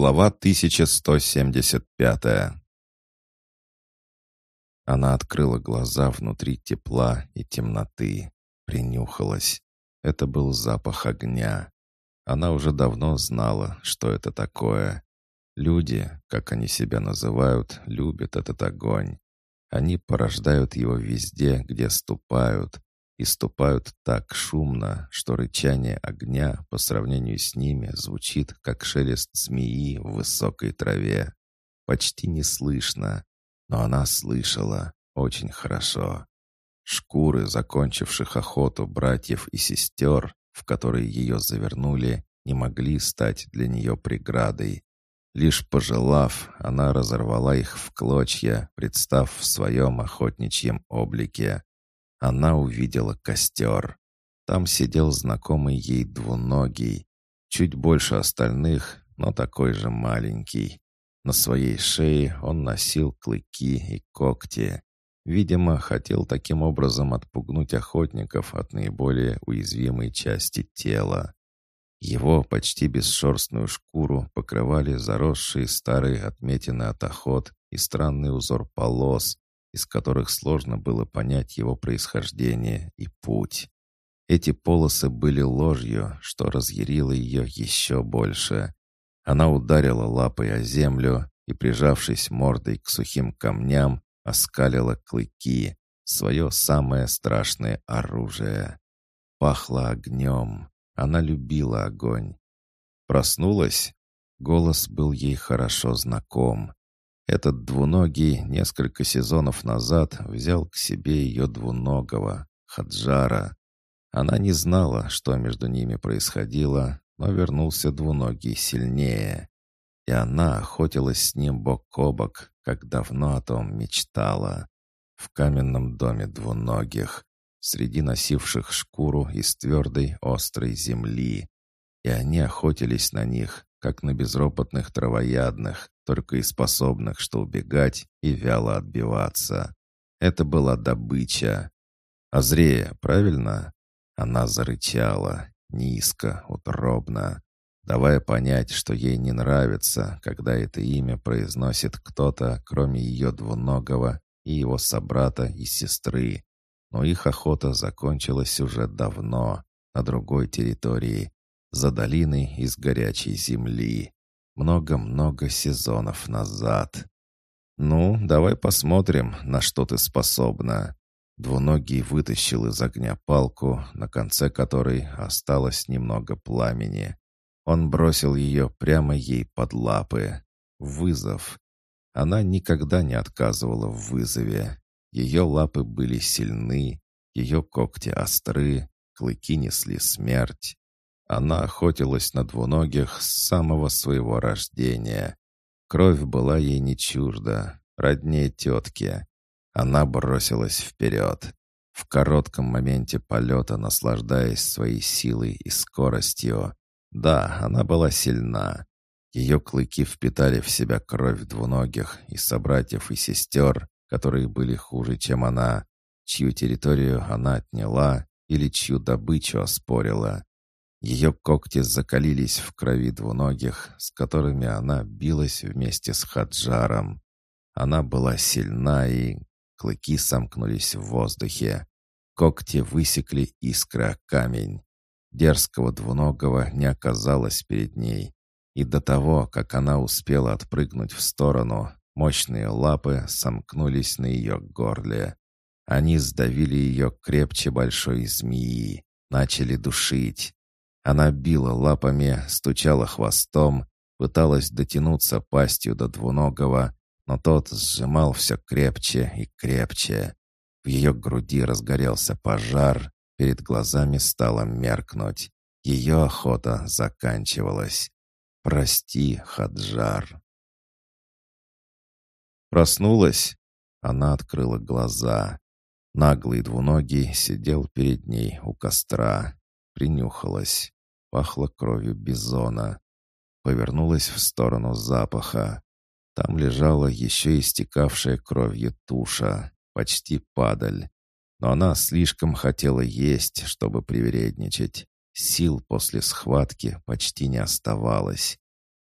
Глава 1175 Она открыла глаза внутри тепла и темноты, принюхалась. Это был запах огня. Она уже давно знала, что это такое. Люди, как они себя называют, любят этот огонь. Они порождают его везде, где ступают, и ступают так шумно, что рычание огня по сравнению с ними звучит, как шелест змеи в высокой траве. Почти не слышно, но она слышала очень хорошо. Шкуры, закончивших охоту братьев и сестер, в которые ее завернули, не могли стать для нее преградой. Лишь пожелав, она разорвала их в клочья, представ в своем охотничьем облике. Она увидела костер. Там сидел знакомый ей двуногий, чуть больше остальных, но такой же маленький. На своей шее он носил клыки и когти. Видимо, хотел таким образом отпугнуть охотников от наиболее уязвимой части тела. Его почти бесшерстную шкуру покрывали заросшие старые отметины от охот и странный узор полос, из которых сложно было понять его происхождение и путь. Эти полосы были ложью, что разъярило ее еще больше. Она ударила лапой о землю и, прижавшись мордой к сухим камням, оскалила клыки, свое самое страшное оружие. Пахло огнем. Она любила огонь. Проснулась? Голос был ей хорошо знаком. Этот двуногий несколько сезонов назад взял к себе ее двуногого, Хаджара. Она не знала, что между ними происходило, но вернулся двуногий сильнее. И она охотилась с ним бок о бок, как давно о том мечтала. В каменном доме двуногих, среди носивших шкуру из твердой острой земли. И они охотились на них, как на безропотных травоядных, только и способных что убегать и вяло отбиваться. Это была добыча. Азрея, правильно? Она зарычала, низко, утробно, давая понять, что ей не нравится, когда это имя произносит кто-то, кроме ее двуногого и его собрата и сестры. Но их охота закончилась уже давно, на другой территории, за долиной из горячей земли. Много-много сезонов назад. «Ну, давай посмотрим, на что ты способна». Двуногий вытащил из огня палку, на конце которой осталось немного пламени. Он бросил ее прямо ей под лапы. Вызов. Она никогда не отказывала в вызове. Ее лапы были сильны, ее когти остры, клыки несли смерть. Она охотилась на двуногих с самого своего рождения. Кровь была ей не чужда, роднее тетки. Она бросилась вперед. В коротком моменте полета, наслаждаясь своей силой и скоростью. Да, она была сильна. Ее клыки впитали в себя кровь двуногих и собратьев и сестер, которые были хуже, чем она, чью территорию она отняла или чью добычу оспорила. Ее когти закалились в крови двуногих, с которыми она билась вместе с Хаджаром. Она была сильна и... Клыки сомкнулись в воздухе. Когти высекли искры о камень. Дерзкого двуногого не оказалось перед ней. И до того, как она успела отпрыгнуть в сторону, мощные лапы сомкнулись на ее горле. Они сдавили ее крепче большой змеи, начали душить. Она била лапами, стучала хвостом, пыталась дотянуться пастью до двуногого, но тот сжимал все крепче и крепче. В ее груди разгорелся пожар, перед глазами стало меркнуть. Ее охота заканчивалась. «Прости, Хаджар». Проснулась. Она открыла глаза. Наглый двуногий сидел перед ней у костра. Принюхалась. Пахло кровью бизона. Повернулась в сторону запаха. Там лежала еще истекавшая кровью туша, почти падаль. Но она слишком хотела есть, чтобы привередничать. Сил после схватки почти не оставалось.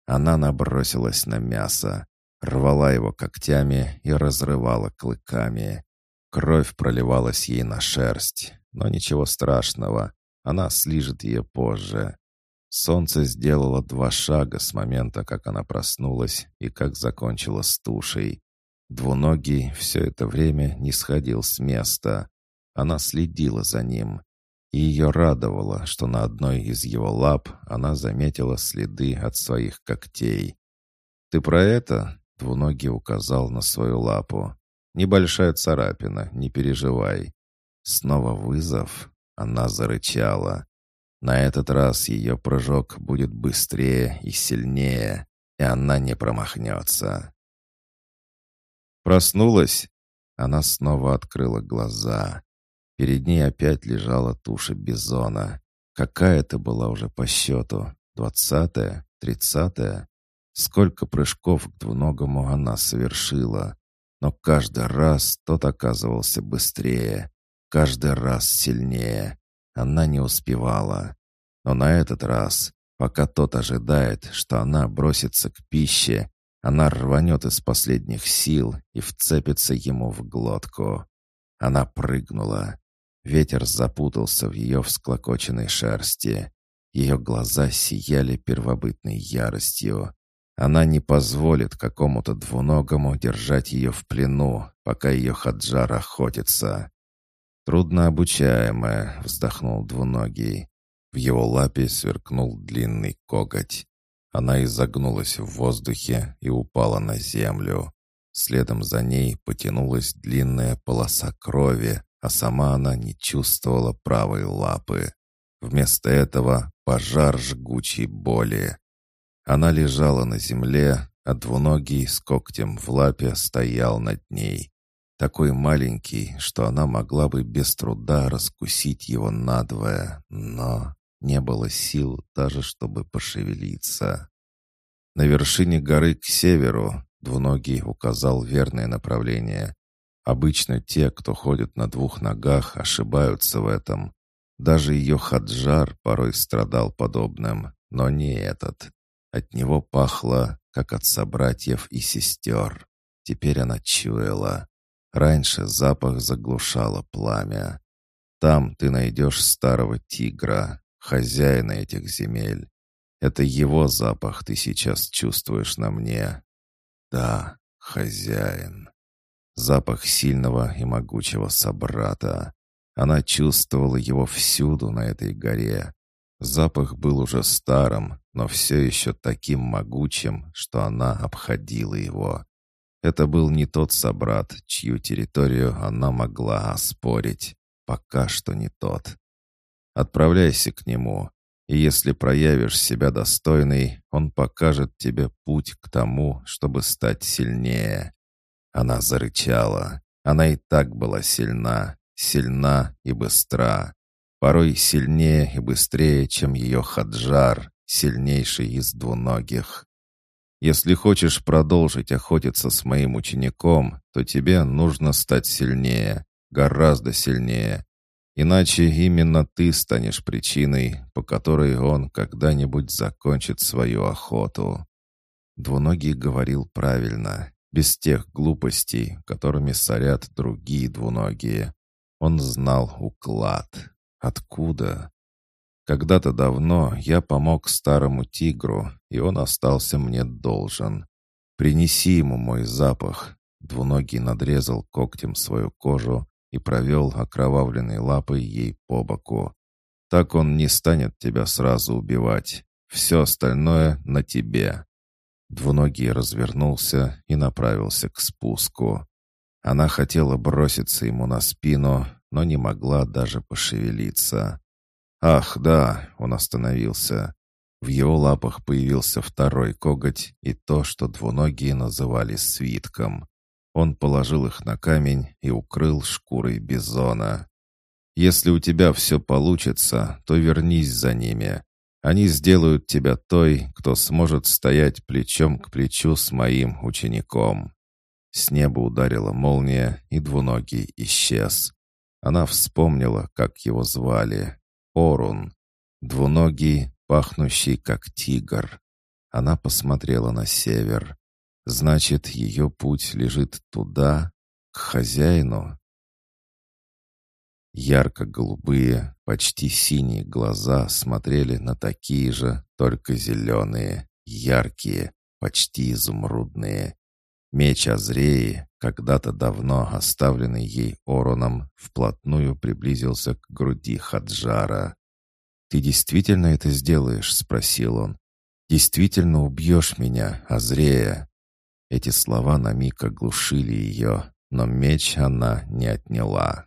Она набросилась на мясо, рвала его когтями и разрывала клыками. Кровь проливалась ей на шерсть, но ничего страшного, она слижет ее позже. Солнце сделало два шага с момента, как она проснулась и как закончила с тушей. Двуногий все это время не сходил с места. Она следила за ним. И ее радовало, что на одной из его лап она заметила следы от своих когтей. «Ты про это?» — Двуногий указал на свою лапу. «Небольшая царапина, не переживай». Снова вызов. Она зарычала. На этот раз ее прыжок будет быстрее и сильнее, и она не промахнется. Проснулась. Она снова открыла глаза. Перед ней опять лежала туша бизона. Какая это была уже по счету? Двадцатая? Тридцатая? Сколько прыжков к двуногому она совершила. Но каждый раз тот оказывался быстрее, каждый раз сильнее. Она не успевала. Но на этот раз, пока тот ожидает, что она бросится к пище, она рванет из последних сил и вцепится ему в глотку. Она прыгнула. Ветер запутался в ее всклокоченной шерсти. Ее глаза сияли первобытной яростью. Она не позволит какому-то двуногому держать ее в плену, пока ее хаджар охотится. «Труднообучаемая», — вздохнул двуногий. В его лапе сверкнул длинный коготь. Она изогнулась в воздухе и упала на землю. Следом за ней потянулась длинная полоса крови, а сама она не чувствовала правой лапы. Вместо этого пожар жгучей боли. Она лежала на земле, а двуногий с когтем в лапе стоял над ней такой маленький, что она могла бы без труда раскусить его надвое, но не было сил даже, чтобы пошевелиться. На вершине горы к северу двуногий указал верное направление. Обычно те, кто ходит на двух ногах, ошибаются в этом. Даже ее хаджар порой страдал подобным, но не этот. От него пахло, как от собратьев и сестер. Теперь она чуяла. Раньше запах заглушало пламя. Там ты найдешь старого тигра, хозяина этих земель. Это его запах ты сейчас чувствуешь на мне. Да, хозяин. Запах сильного и могучего собрата. Она чувствовала его всюду на этой горе. Запах был уже старым, но все еще таким могучим, что она обходила его. Это был не тот собрат, чью территорию она могла оспорить. Пока что не тот. Отправляйся к нему, и если проявишь себя достойный, он покажет тебе путь к тому, чтобы стать сильнее. Она зарычала. Она и так была сильна, сильна и быстра. Порой сильнее и быстрее, чем ее хаджар, сильнейший из двуногих. Если хочешь продолжить охотиться с моим учеником, то тебе нужно стать сильнее, гораздо сильнее. Иначе именно ты станешь причиной, по которой он когда-нибудь закончит свою охоту». Двуногий говорил правильно, без тех глупостей, которыми сорят другие двуногие. Он знал уклад. Откуда? Когда-то давно я помог старому тигру, и он остался мне должен. Принеси ему мой запах». Двуногий надрезал когтем свою кожу и провел окровавленной лапой ей по боку. «Так он не станет тебя сразу убивать. Все остальное на тебе». Двуногий развернулся и направился к спуску. Она хотела броситься ему на спину, но не могла даже пошевелиться. «Ах, да!» — он остановился. В его лапах появился второй коготь и то, что двуногие называли свитком. Он положил их на камень и укрыл шкурой бизона. «Если у тебя все получится, то вернись за ними. Они сделают тебя той, кто сможет стоять плечом к плечу с моим учеником». С неба ударила молния, и двуногий исчез. Она вспомнила, как его звали. Орун. Двуногий, пахнущий как тигр. Она посмотрела на север. Значит, ее путь лежит туда, к хозяину. Ярко-голубые, почти синие глаза смотрели на такие же, только зеленые, яркие, почти изумрудные. Меч Азреи, когда-то давно оставленный ей Ороном, вплотную приблизился к груди Хаджара. «Ты действительно это сделаешь?» — спросил он. «Действительно убьешь меня, Азрея?» Эти слова на миг оглушили ее, но меч она не отняла.